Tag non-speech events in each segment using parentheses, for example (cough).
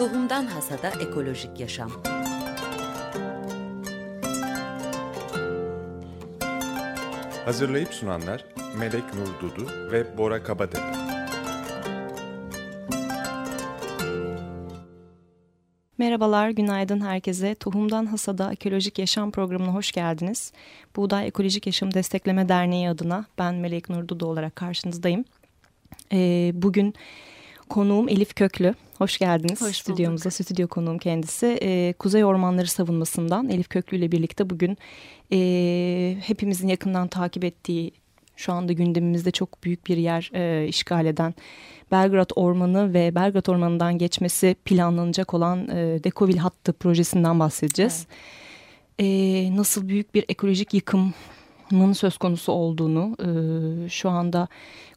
Tohumdan Hasada Ekolojik Yaşam Hazırlayıp sunanlar Melek Nur Dudu ve Bora Kabatepe. Merhabalar, günaydın herkese. Tohumdan Hasada Ekolojik Yaşam programına hoş geldiniz. Buğday Ekolojik Yaşam Destekleme Derneği adına ben Melek Nur Dudu olarak karşınızdayım. Ee, bugün konuğum Elif Köklü. Hoş geldiniz Hoş stüdyomuza. Stüdyo konuğum kendisi. Ee, Kuzey Ormanları Savunması'ndan Elif Köklü ile birlikte bugün e, hepimizin yakından takip ettiği, şu anda gündemimizde çok büyük bir yer e, işgal eden Belgrad Ormanı ve Belgrad Ormanı'ndan geçmesi planlanacak olan e, Dekovil Hattı projesinden bahsedeceğiz. E, nasıl büyük bir ekolojik yıkımın söz konusu olduğunu, e, şu anda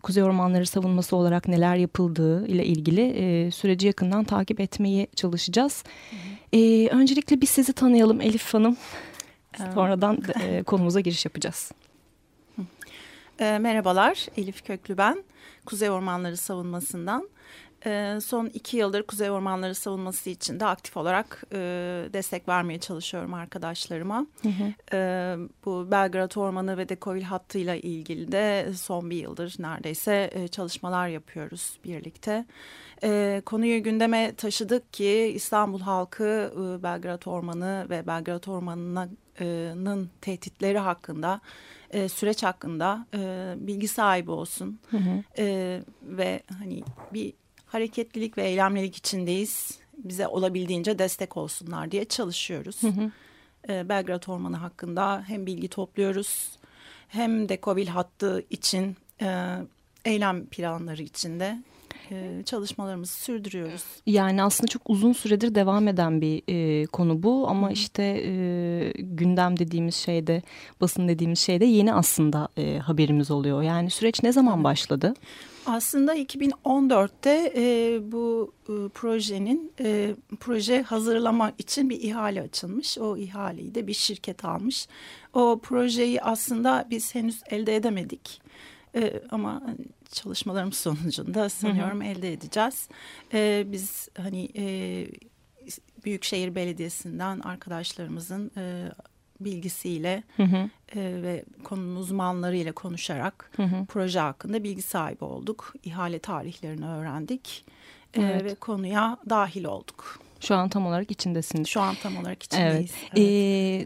Kuzey Ormanları savunması olarak neler yapıldığı ile ilgili e, süreci yakından takip etmeye çalışacağız. E, öncelikle biz sizi tanıyalım Elif Hanım. Sonradan e, konumuza giriş yapacağız. E, merhabalar, Elif Köklü ben. Kuzey Ormanları Savunması'ndan. E, son iki yıldır Kuzey Ormanları Savunması için de aktif olarak e, destek vermeye çalışıyorum arkadaşlarıma. Hı hı. E, bu Belgrad Ormanı ve Dekovil hattıyla ilgili de son bir yıldır neredeyse e, çalışmalar yapıyoruz birlikte. E, konuyu gündeme taşıdık ki İstanbul halkı e, Belgrad Ormanı ve Belgrad Ormanı'nın tehditleri hakkında e, süreç hakkında e, bilgi sahibi olsun Hı hı. E, ve hani bir hareketlilik ve eylemlilik içindeyiz bize olabildiğince destek olsunlar diye çalışıyoruz. Hı hı. E, Belgrad Ormanı hakkında hem bilgi topluyoruz hem de Kobil hattı için e, eylem planları içinde e, çalışmalarımızı sürdürüyoruz. Yani aslında çok uzun süredir devam eden bir e, konu bu ama işte e, gündem dediğimiz şeyde basın dediğimiz şeyde yeni aslında e, haberimiz oluyor. Yani süreç ne zaman başladı? Aslında 2014'te e, bu e, projenin e, proje hazırlama için bir ihale açılmış. O ihaleyi de bir şirket almış. O projeyi aslında biz henüz elde edemedik. E, ama çalışmalarımız sonucunda sanıyorum elde edeceğiz. E, biz hani e, Büyükşehir Belediyesi'nden arkadaşlarımızın e, bilgisiyle Hı hı, e, ve konunun uzmanlarıyla konuşarak hı hı. proje hakkında bilgi sahibi olduk. İhale tarihlerini öğrendik e, Evet. ve konuya dahil olduk. Şu an tam olarak içindesiniz. Şu an tam olarak içindeyiz. Evet. E,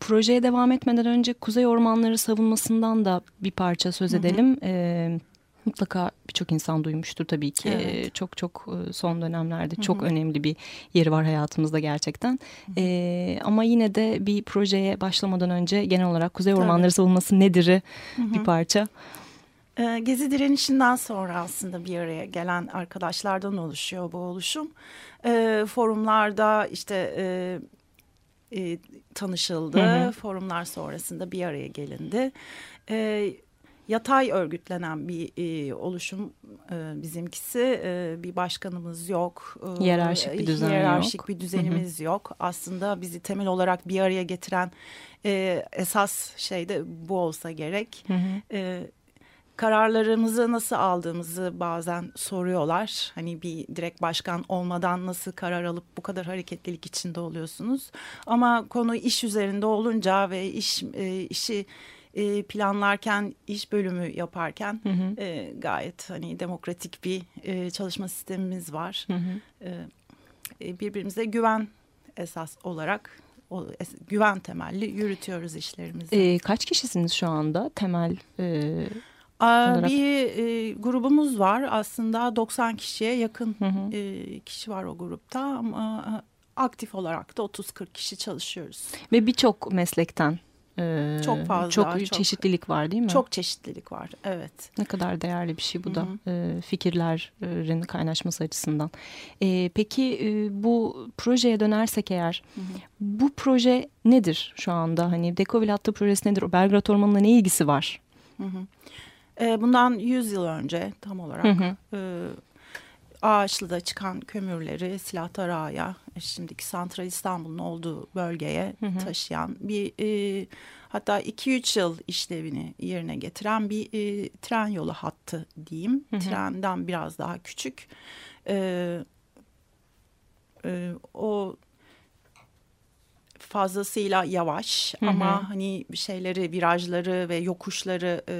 projeye devam etmeden önce Kuzey Ormanları savunmasından da bir parça söz Hı hı. edelim. E, mutlaka birçok insan duymuştur tabii ki. Evet. E, çok çok e, son dönemlerde Hı çok hı. önemli bir yeri var hayatımızda gerçekten. E, ama yine de bir projeye başlamadan önce genel olarak Kuzey Tabii. Ormanları savunması nedir'i Hı hı. bir parça. E, Gezi direnişinden sonra aslında bir araya gelen arkadaşlardan oluşuyor bu oluşum. E, forumlarda işte e, e, tanışıldı. Hı hı. Forumlar sonrasında bir araya gelindi. E, yatay örgütlenen bir e, oluşum e, bizimkisi. E, bir başkanımız yok. E, Hiyerarşik bir düzen hiyerarşik yok. bir düzenimiz yok. Aslında bizi temel olarak bir araya getiren e, esas şey de bu olsa gerek. Hı hı. E, kararlarımızı nasıl aldığımızı bazen soruyorlar. Hani bir direkt başkan olmadan nasıl karar alıp bu kadar hareketlilik içinde oluyorsunuz? Ama konu iş üzerinde olunca ve iş e, işi e, planlarken, iş bölümü yaparken Hı hı. e, gayet hani demokratik bir e, çalışma sistemimiz var. Hı hı. E, e, birbirimize güven esas olarak o, güven temelli yürütüyoruz işlerimizi. E, kaç kişisiniz şu anda temel? E, olarak- Bir e, grubumuz var aslında 90 kişiye yakın Hı hı. e, kişi var o grupta ama e, aktif olarak da 30-40 kişi çalışıyoruz. ve birçok meslekten. e, Çok fazla, Çok, çok. çeşitlilik var değil mi? Çok çeşitlilik var evet. Ne kadar değerli bir şey bu da Hı e, fikirlerin kaynaşması açısından. E, peki e, bu projeye dönersek eğer Hı hı. bu proje nedir şu anda? Hani Dekovil Hattı projesi nedir? O Belgrad Ormanı'na ne ilgisi var? Hı hı. E, bundan 100 yıl önce tam olarak Hı hı. e, Ağaçlı'da çıkan kömürleri Silahtar Ağa'ya şimdiki Santral İstanbul'un olduğu bölgeye Hı hı. taşıyan bir e, hatta 2-3 yıl işlevini yerine getiren bir e, tren yolu hattı diyeyim. Hı hı. Trenden biraz daha küçük. E, e, o fazlasıyla yavaş Hı hı. ama hani şeyleri virajları ve yokuşları e,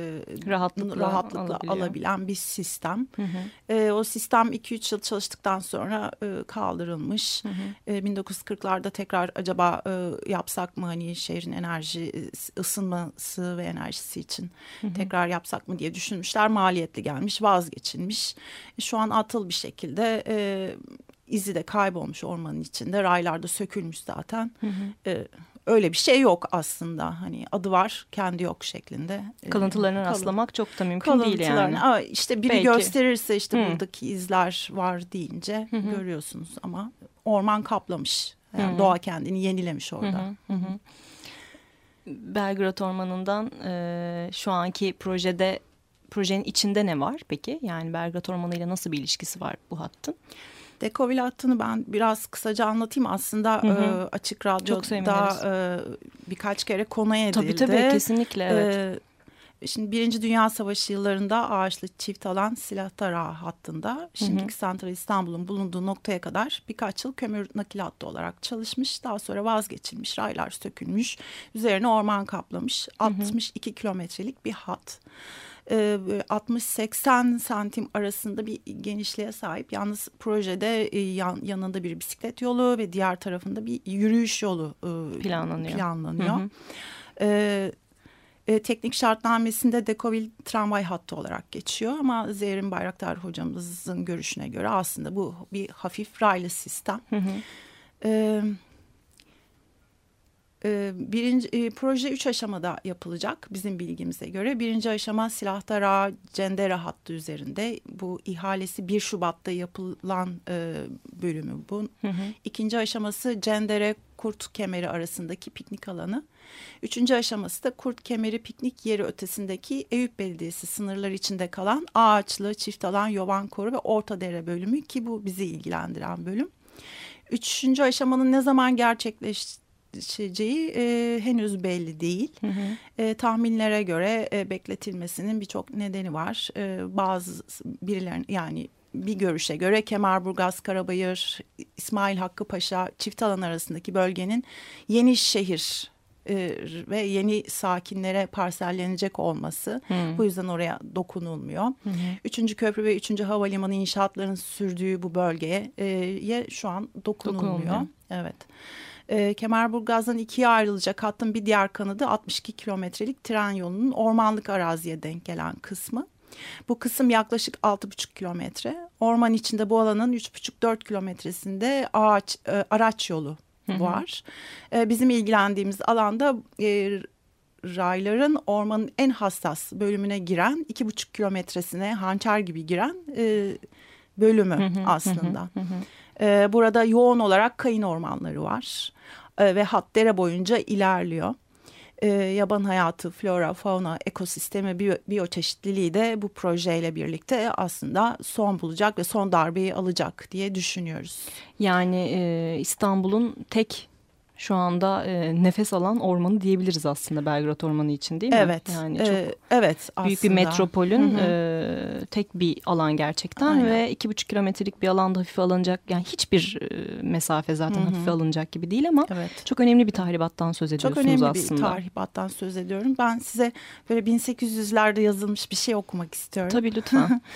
Rahatlıkla rahatlıkla alabiliyor. alabilen bir sistem. Hı hı. E, o sistem 2-3 yıl çalıştıktan sonra e, kaldırılmış. Hı hı. E, 1940'larda tekrar acaba e, yapsak mı hani şehrin enerji ısınması ve enerjisi için tekrar yapsak mı diye düşünmüşler. Maliyetli gelmiş, vazgeçilmiş. E, şu an atıl bir şekilde e, izi de kaybolmuş ormanın içinde. Raylarda sökülmüş zaten. E, öyle bir şey yok aslında. Hani adı var, kendi yok şeklinde. E, Kalıntılarına kalın- rastlamak çok da mümkün değil yani. Aa, işte biri Belki. gösterirse işte Hı. buradaki izler var deyince Hı hı. görüyorsunuz ama orman kaplamış. Yani Hı. doğa kendini yenilemiş orada. Hı hı, hı hı. Belgrad Ormanı'ndan e, şu anki projede projenin içinde ne var peki? Yani Belgrad Ormanı ile nasıl bir ilişkisi var bu hattın? Dekovil hattını ben biraz kısaca anlatayım. Aslında Hı hı. e, Açık Radyo'da e, birkaç kere konu edildi. Tabii tabii kesinlikle evet. Ee, Şimdi Birinci Dünya Savaşı yıllarında ağaçlı çift alan silah ağı hattında şimdiki Santral İstanbul'un bulunduğu noktaya kadar birkaç yıl kömür nakil hattı olarak çalışmış. Daha sonra vazgeçilmiş, raylar sökülmüş, üzerine orman kaplamış. 62 kilometrelik bir hat. Böyle 60-80 santim arasında bir genişliğe sahip. Yalnız projede e, yan- yanında bir bisiklet yolu ve diğer tarafında bir yürüyüş yolu e, Planlanıyor. planlanıyor. Hı hı. Ee, e, teknik şartnamesinde Dekovil tramvay hattı olarak geçiyor ama Zehrin Bayraktar hocamızın görüşüne göre aslında bu bir hafif raylı sistem. Hı hı. E, birinci e, proje üç aşamada yapılacak bizim bilgimize göre. Birinci aşama Silahdara Cendera hattı üzerinde. Bu ihalesi 1 Şubat'ta yapılan e, bölümü bu. Hı hı. İkinci aşaması Cendere Kurt Kemeri arasındaki piknik alanı. Üçüncü aşaması da Kurt Kemeri piknik yeri ötesindeki Eyüp Belediyesi sınırları içinde kalan ağaçlı, çift alan, yoban koru ve orta dere bölümü ki bu bizi ilgilendiren bölüm. Üçüncü aşamanın ne zaman gerçekleşeceği e, henüz belli değil. Hı hı. E, tahminlere göre e, bekletilmesinin birçok nedeni var. E, bazı birilerin yani bir görüşe göre Kemerburgaz, Karabayır, İsmail Hakkı Paşa çift alan arasındaki bölgenin yeni şehir e, ve yeni sakinlere parsellenecek olması. Hı. Bu yüzden oraya dokunulmuyor. Hı. Üçüncü köprü ve üçüncü havalimanı inşaatlarının sürdüğü bu bölgeye e, şu an dokunulmuyor. Dokunulmuyor. Evet. E, Kemerburgaz'dan ikiye ayrılacak hattın bir diğer kanadı 62 kilometrelik tren yolunun ormanlık araziye denk gelen kısmı. Bu kısım yaklaşık 6,5 kilometre. Orman içinde bu alanın 3,5-4 kilometresinde ağaç e, araç yolu var. E, bizim ilgilendiğimiz alanda e, rayların ormanın en hassas bölümüne giren iki buçuk kilometresine hançer gibi giren e, bölümü hı, aslında. E, burada yoğun olarak kayın ormanları var E, ve hat dere boyunca ilerliyor. E, yaban hayatı, flora, fauna, ekosistemi, biyo, biyoçeşitliliği de bu projeyle birlikte aslında son bulacak ve son darbeyi alacak diye düşünüyoruz. Yani e, İstanbul'un tek şu anda e, nefes alan ormanı diyebiliriz aslında Belgrad Ormanı için değil mi? Evet, Yani çok e, evet büyük bir aslında. metropolün Hı hı. e, tek bir alan gerçekten Aynen. ve iki buçuk kilometrelik bir alanda hafife alınacak yani hiçbir e, mesafe zaten Hı hı. hafife alınacak gibi değil ama Evet. çok önemli bir tahribattan söz Çok ediyorsunuz önemli aslında. bir tahribattan söz ediyorum. Ben size böyle 1800'lerde yazılmış bir şey okumak istiyorum. Tabii lütfen. (laughs)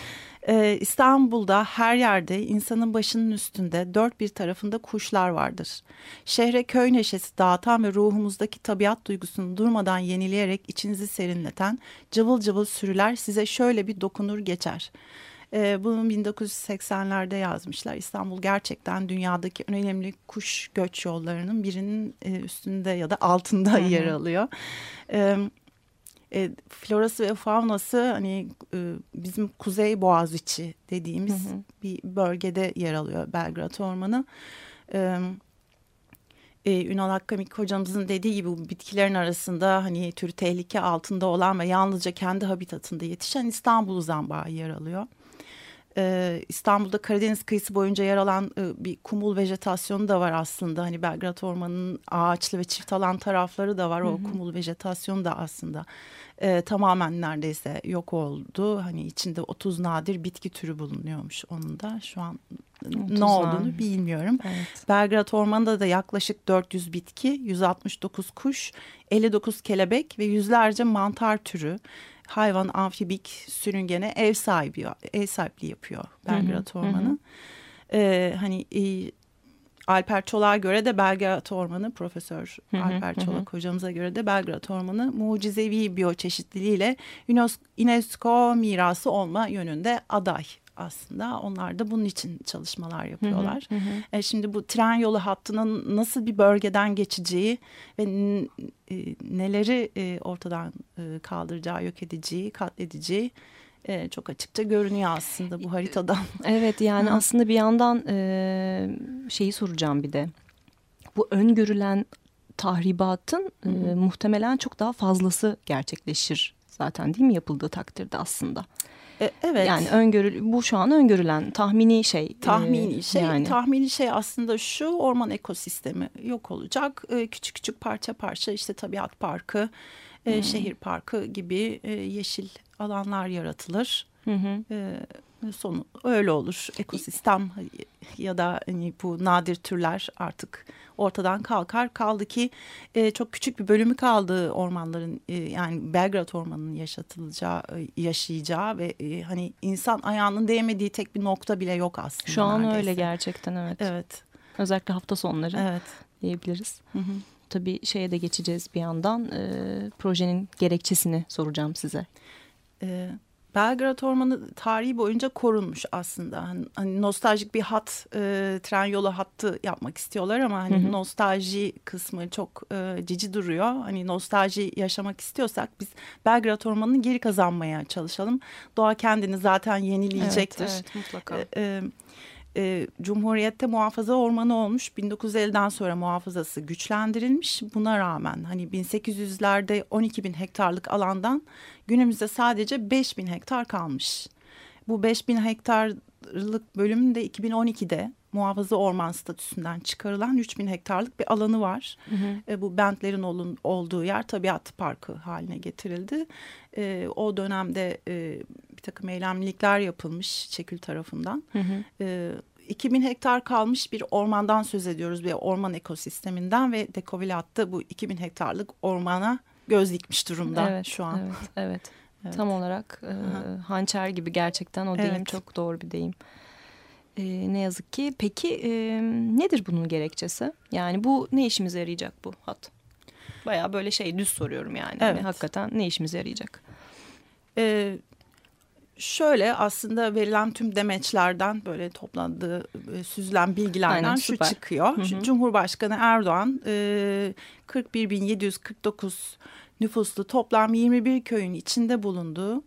Ee, İstanbul'da her yerde insanın başının üstünde dört bir tarafında kuşlar vardır. Şehre köy neşesi dağıtan ve ruhumuzdaki tabiat duygusunu durmadan yenileyerek içinizi serinleten cıvıl cıvıl sürüler size şöyle bir dokunur geçer. Ee, bunu 1980'lerde yazmışlar. İstanbul gerçekten dünyadaki en önemli kuş göç yollarının birinin e, üstünde ya da altında yer alıyor. Evet e, florası ve faunası hani e, bizim Kuzey Boğaziçi dediğimiz Hı hı. bir bölgede yer alıyor Belgrad Ormanı. E, e, Ünal Akkamik hocamızın dediği gibi bu bitkilerin arasında hani türü tehlike altında olan ve yalnızca kendi habitatında yetişen İstanbul uzanbağı yer alıyor. Ee, İstanbul'da Karadeniz kıyısı boyunca yer alan e, bir kumul vejetasyonu da var aslında. Hani Belgrad Ormanı'nın ağaçlı ve çift alan tarafları da var. O kumul vejetasyonu da aslında e, tamamen neredeyse yok oldu. Hani içinde 30 nadir bitki türü bulunuyormuş onun da. Şu an ne olduğunu bilmiyorum. Evet. Belgrad Ormanı'nda da yaklaşık 400 bitki, 169 kuş, 59 kelebek ve yüzlerce mantar türü hayvan, amfibik, sürüngene ev sahibi ev sahipliği yapıyor Belgrad Ormanı. Ee, hani e, Alper Çolak'a göre de Belgrad Ormanı, Profesör Hı hı, Alper hı. Çolak hocamıza göre de Belgrad Ormanı mucizevi biyoçeşitliliğiyle UNESCO- UNESCO mirası olma yönünde aday aslında. Onlar da bunun için çalışmalar yapıyorlar. Hı hı. E, şimdi bu tren yolu hattının nasıl bir bölgeden geçeceği ve e, neleri e, ortadan e, kaldıracağı, yok edeceği, katledeceği e, çok açıkça görünüyor aslında bu haritadan. (laughs) Evet yani Hı. aslında bir yandan e, şeyi soracağım bir de. Bu öngörülen tahribatın e, Hı hı. muhtemelen çok daha fazlası gerçekleşir zaten değil mi yapıldığı takdirde aslında. E, evet. Yani öngörü bu şu an öngörülen tahmini şey. e, tahmini şey yani. tahmini şey aslında şu orman ekosistemi yok olacak E, küçük küçük parça parça işte tabiat parkı e, şehir parkı gibi e, yeşil alanlar yaratılır Hı hı. e, sonu öyle olur ekosistem ya da hani bu nadir türler artık ortadan kalkar kaldı ki e, çok küçük bir bölümü kaldı ormanların e, yani Belgrad Ormanı'nın yaşatılacağı e, yaşayacağı ve e, hani insan ayağının değmediği tek bir nokta bile yok aslında Şu an neredeyse. öyle gerçekten evet. evet Özellikle hafta sonları evet diyebiliriz. Hı hı. Tabii şeye de geçeceğiz bir yandan. E, projenin gerekçesini soracağım size. E, Belgrad Ormanı tarihi boyunca korunmuş aslında. Hani, hani nostaljik bir hat, e, tren yolu hattı yapmak istiyorlar ama hani Hı hı. nostalji kısmı çok e, cici duruyor. Hani nostalji yaşamak istiyorsak biz Belgrad Ormanı'nı geri kazanmaya çalışalım. Doğa kendini zaten yenileyecektir. Evet, evet mutlaka. E, e, e, Cumhuriyet'te muhafaza ormanı olmuş. 1950'den sonra muhafazası güçlendirilmiş. Buna rağmen hani 1800'lerde 12 bin hektarlık alandan günümüzde sadece 5 bin hektar kalmış. Bu 5 bin hektarlık bölümün de 2012'de muhafaza orman statüsünden çıkarılan 3 bin hektarlık bir alanı var. Hı hı. E, bu bentlerin olun, olduğu yer tabiat parkı haline getirildi. E, o dönemde e, takım eylemlilikler yapılmış Çekül tarafından. Hı hı. E, 2000 hektar kalmış bir ormandan söz ediyoruz. Bir orman ekosisteminden ve Dekovilat'ta bu 2000 hektarlık ormana göz dikmiş durumda evet, şu an. Evet, (laughs) evet. Evet. Tam olarak e, hançer gibi gerçekten o deyim Evet. çok doğru bir deyim. E, ne yazık ki. Peki e, nedir bunun gerekçesi? Yani bu ne işimize yarayacak bu hat? Baya böyle şey düz soruyorum yani. Hani Evet. hakikaten ne işimize yarayacak? Ee, şöyle aslında verilen tüm demeçlerden böyle toplandığı e, süzülen bilgilerden Aynen, şu çıkıyor. Hı hı. Cumhurbaşkanı Erdoğan e, 41.749 nüfuslu toplam 21 köyün içinde bulunduğu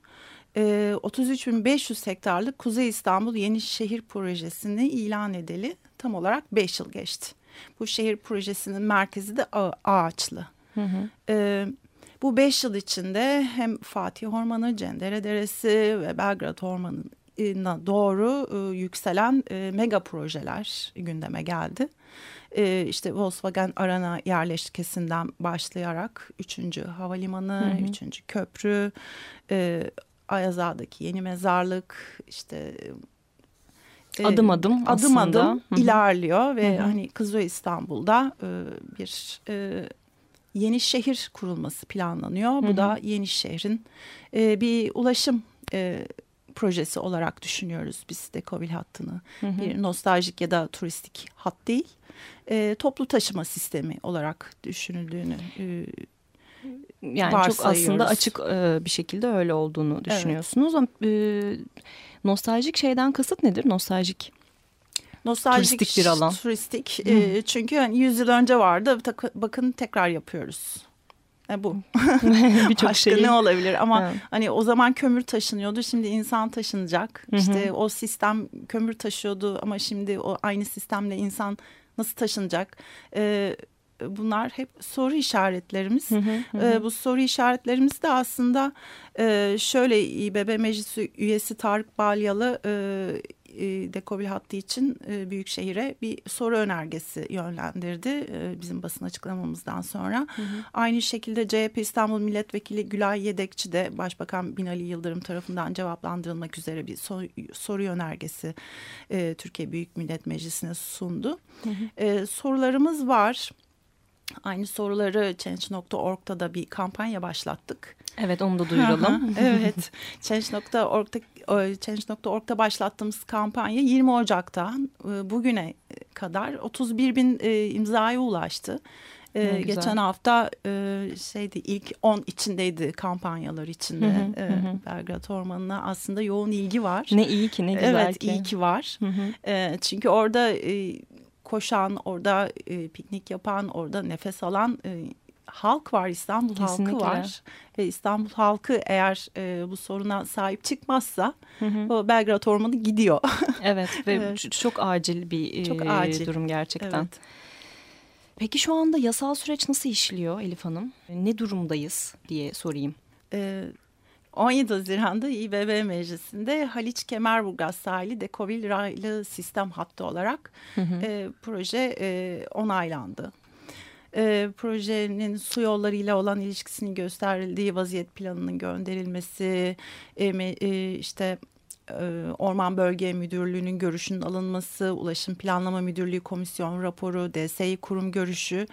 e, 33.500 hektarlık Kuzey İstanbul Yeni Şehir Projesi'ni ilan edeli tam olarak 5 yıl geçti. Bu şehir projesinin merkezi de Ağaçlı. Hı hı. Ee, bu beş yıl içinde hem Fatih Ormanı, Cendere Deresi ve Belgrad Ormanı'na doğru e, yükselen e, mega projeler gündeme geldi. E, işte Volkswagen Arana yerleşkesinden başlayarak 3. Havalimanı, Hı hı. 3. Köprü, e, Ayazağa'daki yeni mezarlık, işte e, Adım adım adım aslında. adım Hı hı. ilerliyor ve Hı hı. hani Kızılay İstanbul'da e, bir e, yeni şehir kurulması planlanıyor. Hı Bu hı. da yeni şehrin e, bir ulaşım e, projesi olarak düşünüyoruz biz de Kovil hattını. Hı hı. Bir nostaljik ya da turistik hat değil. E, toplu taşıma sistemi olarak düşünüldüğünü e, Yani çok aslında açık e, bir şekilde öyle olduğunu düşünüyorsunuz. Ama e, nostaljik şeyden kasıt nedir? Nostaljik. Nostaljik Turistik bir alan. Turistik. E, çünkü hani 100 yıl önce vardı. Bakın tekrar yapıyoruz. E, bu. (laughs) Başka şeyi. ne olabilir ama Evet. hani o zaman kömür taşınıyordu şimdi insan taşınacak Hı hı. işte o sistem kömür taşıyordu ama şimdi o aynı sistemle insan nasıl taşınacak Ee, bunlar hep soru işaretlerimiz Hı hı, hı. Ee, bu soru işaretlerimiz de aslında e, şöyle İBB Meclisi üyesi Tarık Balyalı e, e, Dekobil hattı için e, Büyükşehir'e bir soru önergesi yönlendirdi e, bizim basın açıklamamızdan sonra. Hı hı. Aynı şekilde CHP İstanbul Milletvekili Gülay Yedekçi de Başbakan Binali Yıldırım tarafından cevaplandırılmak üzere bir soru, soru önergesi e, Türkiye Büyük Millet Meclisi'ne sundu. Hı hı. E, sorularımız var. Aynı soruları Change.org'da da bir kampanya başlattık. Evet onu da duyuralım. (laughs) evet. Change.org'da Change.org'da başlattığımız kampanya 20 Ocak'ta e, bugüne kadar 31 bin e, imzaya ulaştı. Ee, geçen hafta e, şeydi ilk 10 içindeydi kampanyalar içinde. Hı hı, e, hı. Belgrad Ormanı'na aslında yoğun ilgi var. Ne iyi ki ne güzel evet, ki. Evet iyi ki var. Hı hı. E, çünkü orada e, koşan, orada e, piknik yapan, orada nefes alan e, halk var, İstanbul Kesinlikle. halkı var. Ve İstanbul halkı eğer e, bu soruna sahip çıkmazsa hı hı. o Belgrad Ormanı gidiyor. (laughs) evet ve evet. çok acil bir çok e, acil. durum gerçekten. Evet. Peki şu anda yasal süreç nasıl işliyor Elif Hanım? Ne durumdayız diye sorayım. Evet. 17 Haziran'da İBB Meclisi'nde Haliç Kemerburgaz sahili Dekovil raylı sistem hattı olarak hı hı. E, proje e, onaylandı. E, projenin su yollarıyla olan ilişkisini gösterildiği vaziyet planının gönderilmesi, e, e, işte e, Orman Bölge Müdürlüğü'nün görüşünün alınması, Ulaşım Planlama Müdürlüğü Komisyon raporu, DSİ kurum görüşü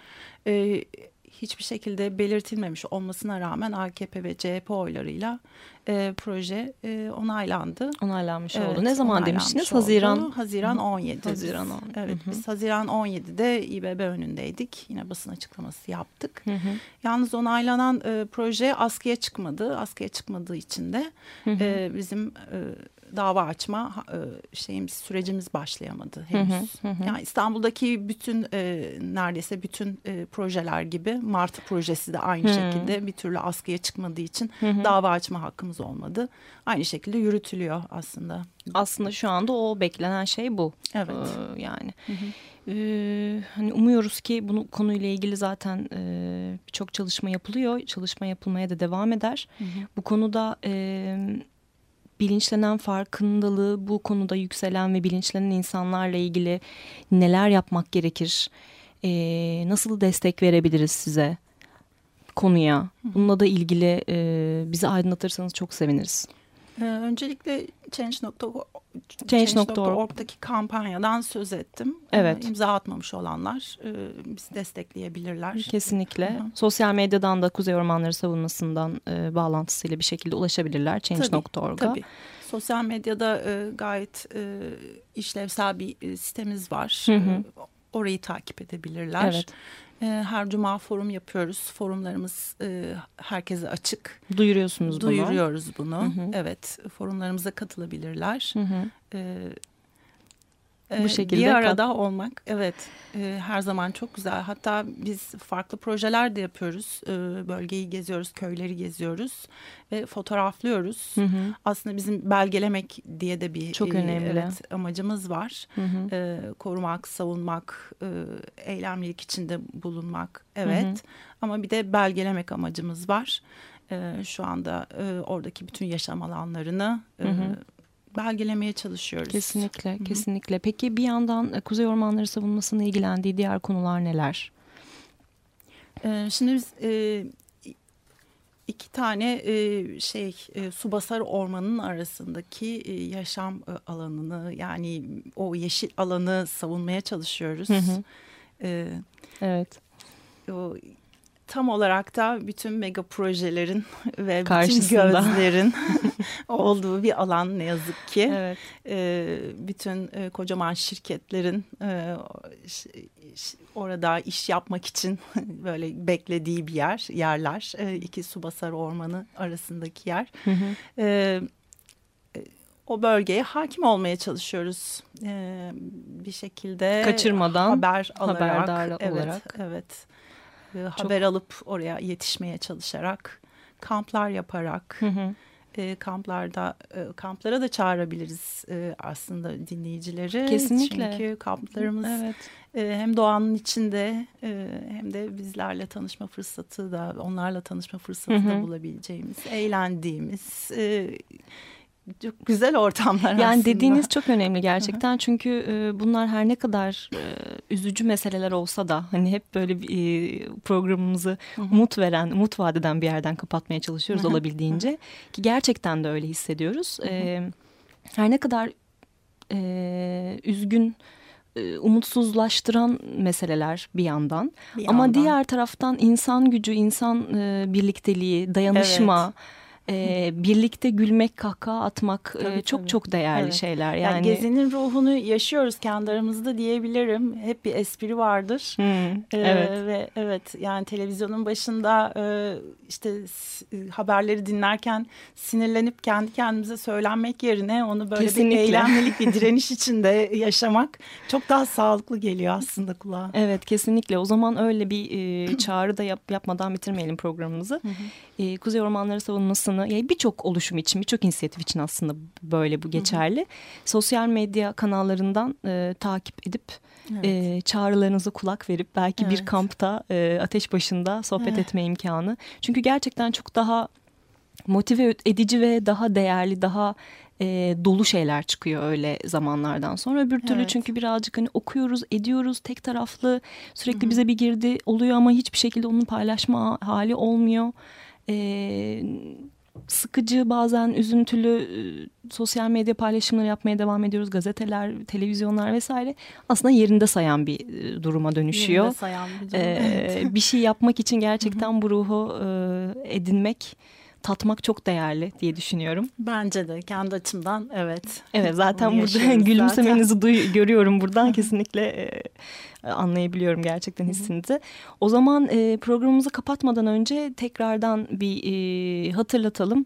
e, hiçbir şekilde belirtilmemiş olmasına rağmen AKP ve CHP oylarıyla e, proje e, onaylandı. Onaylanmış evet, oldu. Ne zaman demiştiniz? Oldu. Haziran. Haziran 17. Haziran 17. Evet Hı -hı. biz Haziran 17'de İBB önündeydik. Yine basın açıklaması yaptık. Hı -hı. Yalnız onaylanan e, proje askıya çıkmadı. Askıya çıkmadığı için de Hı -hı. E, bizim e, dava açma e, şeyimiz sürecimiz başlayamadı henüz. Hı hı hı. Yani İstanbul'daki bütün e, neredeyse bütün e, projeler gibi Martı projesi de aynı hı. şekilde bir türlü askıya çıkmadığı için hı hı. dava açma hakkımız olmadı. Aynı şekilde yürütülüyor aslında. Aslında şu anda o beklenen şey bu. Evet. Ee, yani. Hı hı. Ee, hani umuyoruz ki bunu konuyla ilgili zaten e, birçok çalışma yapılıyor. Çalışma yapılmaya da devam eder. Hı hı. Bu konuda e, bilinçlenen farkındalığı bu konuda yükselen ve bilinçlenen insanlarla ilgili neler yapmak gerekir? E, nasıl destek verebiliriz size konuya? Bununla da ilgili e, bizi aydınlatırsanız çok seviniriz. Ee, öncelikle Change.org Change.org'daki kampanyadan söz ettim. Ee, evet. İmza atmamış olanlar e, bizi destekleyebilirler. Kesinlikle. Hı. Sosyal medyadan da Kuzey Ormanları savunmasından e, bağlantısıyla bir şekilde ulaşabilirler Change.org'a. Tabii, tabii. Sosyal medyada e, gayet işlevsel bir sitemiz var. Hı hı. Orayı takip edebilirler. Evet. Ee, her cuma forum yapıyoruz. Forumlarımız e, herkese açık. Duyuruyorsunuz bunu. Duyuruyoruz bunu. Hı hı. Evet, forumlarımıza katılabilirler. Hı hı. Bu ee, şekilde bir arada olmak evet e, her zaman çok güzel. Hatta biz farklı projeler de yapıyoruz. E, bölgeyi geziyoruz, köyleri geziyoruz ve fotoğraflıyoruz. Hı hı. Aslında bizim belgelemek diye de bir çok e, önemli evet, amacımız var. Hı hı. E, korumak, savunmak, e, eylemlilik içinde bulunmak evet. Hı hı. Ama bir de belgelemek amacımız var. E, şu anda e, oradaki bütün yaşam alanlarını hı hı. E, belgelemeye çalışıyoruz. Kesinlikle, Hı -hı. kesinlikle. Peki bir yandan e, Kuzey Ormanları savunmasının ilgilendiği diğer konular neler? Ee, şimdi biz e, iki tane e, şey e, Subasar Ormanı'nın arasındaki e, yaşam e, alanını yani o yeşil alanı savunmaya çalışıyoruz. Hı hı. E, evet. O tam olarak da bütün mega projelerin (laughs) ve Karşısında. bütün gözlerin (laughs) (laughs) olduğu bir alan ne yazık ki. Evet. E, bütün e, kocaman şirketlerin e, orada iş yapmak için böyle beklediği bir yer, yerler. E, iki Subasar Ormanı arasındaki yer. Hı hı. E, o bölgeye hakim olmaya çalışıyoruz ee, bir şekilde kaçırmadan haber alarak haberdar evet, olarak evet e, haber alıp oraya yetişmeye çalışarak, kamplar yaparak, hı hı. E, kamplarda e, kamplara da çağırabiliriz e, aslında dinleyicileri. Kesinlikle. Çünkü kamplarımız evet. e, hem doğanın içinde e, hem de bizlerle tanışma fırsatı da onlarla tanışma fırsatı hı hı. da bulabileceğimiz, eğlendiğimiz, e, çok güzel ortamlar yani aslında. dediğiniz çok önemli gerçekten çünkü e, bunlar her ne kadar e, üzücü meseleler olsa da hani hep böyle bir e, programımızı umut veren, umut vadeden bir yerden kapatmaya çalışıyoruz olabildiğince ki gerçekten de öyle hissediyoruz. E, her ne kadar e, üzgün umutsuzlaştıran meseleler bir yandan. Bir Ama yandan. diğer taraftan insan gücü, insan e, birlikteliği, dayanışma, e, birlikte gülmek, kahkaha atmak e, Tabii, çok tabii. çok değerli Evet. şeyler. Yani, Yani, gezinin ruhunu yaşıyoruz kendi aramızda diyebilirim. Hep bir espri vardır. Hmm, Ee, evet. ve evet yani televizyonun başında e, işte e, haberleri dinlerken sinirlenip kendi kendimize söylenmek yerine onu böyle Kesinlikle. bir eylemlilik bir (laughs) direniş içinde yaşamak çok daha sağlıklı geliyor aslında kulağa. Evet kesinlikle. O zaman öyle bir e, (clears throat) çağrı da yap, yapmadan bitirmeyelim programımızı. E, Kuzey Ormanları savunmasını yani birçok oluşum için, birçok inisiyatif için aslında böyle bu geçerli. Sosyal medya kanallarından e, takip edip Evet. e, çağrılarınıza kulak verip belki bir Evet. kampta e, ateş başında sohbet Evet. etme imkanı. Çünkü gerçekten çok daha motive edici ve daha değerli, daha e, dolu şeyler çıkıyor öyle zamanlardan sonra. Öbür türlü Evet. çünkü birazcık hani okuyoruz, ediyoruz, tek taraflı sürekli bize bir girdi oluyor ama hiçbir şekilde onun paylaşma hali olmuyor. E, sıkıcı bazen üzüntülü e, sosyal medya paylaşımları yapmaya devam ediyoruz. Gazeteler, televizyonlar vesaire aslında yerinde sayan bir e, duruma dönüşüyor. Yerinde sayan bir durum. Ee, Evet. bir şey yapmak için gerçekten bu ruhu e, edinmek, tatmak çok değerli diye düşünüyorum. Bence de kendi açımdan evet. Evet zaten Onu burada (laughs) gülümsemenizi duy, görüyorum buradan (laughs) kesinlikle e, anlayabiliyorum gerçekten hissinizi. O zaman e, programımızı kapatmadan önce tekrardan bir e, hatırlatalım.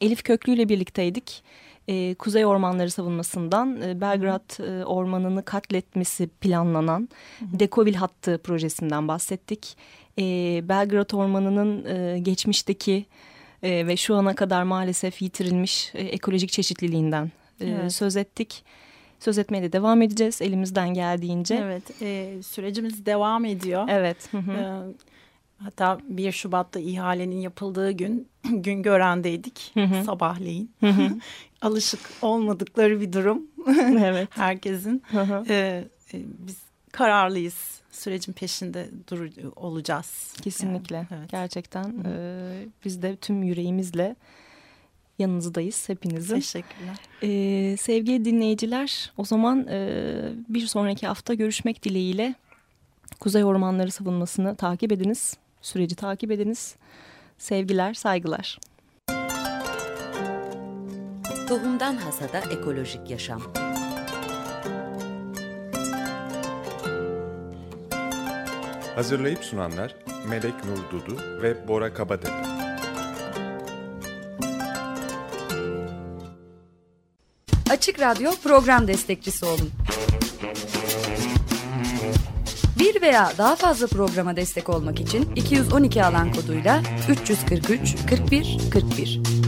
Elif Köklü ile birlikteydik. E, Kuzey Ormanları savunmasından e, Belgrad e, Ormanı'nı katletmesi planlanan Dekovil Hattı projesinden bahsettik. E, Belgrad Ormanı'nın e, geçmişteki e, ve şu ana kadar maalesef yitirilmiş e, ekolojik çeşitliliğinden e, Evet. söz ettik. Söz etmeye de devam edeceğiz elimizden geldiğince. Evet e, sürecimiz devam ediyor. Evet. hı hı. Ee, Hatta 1 Şubat'ta ihalenin yapıldığı gün (clears throat) Güngören'deydik Hı hı. sabahleyin. (laughs) Alışık olmadıkları bir durum (laughs) evet. herkesin. Hı hı. Ee, e, biz kararlıyız. Sürecin peşinde dur olacağız. Kesinlikle. Yani, evet. Gerçekten e, biz de tüm yüreğimizle yanınızdayız hepinizin. Teşekkürler. E, sevgili dinleyiciler o zaman e, bir sonraki hafta görüşmek dileğiyle Kuzey Ormanları savunmasını takip ediniz. Süreci takip ediniz. Sevgiler, saygılar. Tohumdan Hasada Ekolojik Yaşam Hazırlayıp sunanlar Melek Nur Dudu ve Bora Kabatepe. Açık Radyo program destekçisi olun. Bir veya daha fazla programa destek olmak için 212 alan koduyla 343 41 41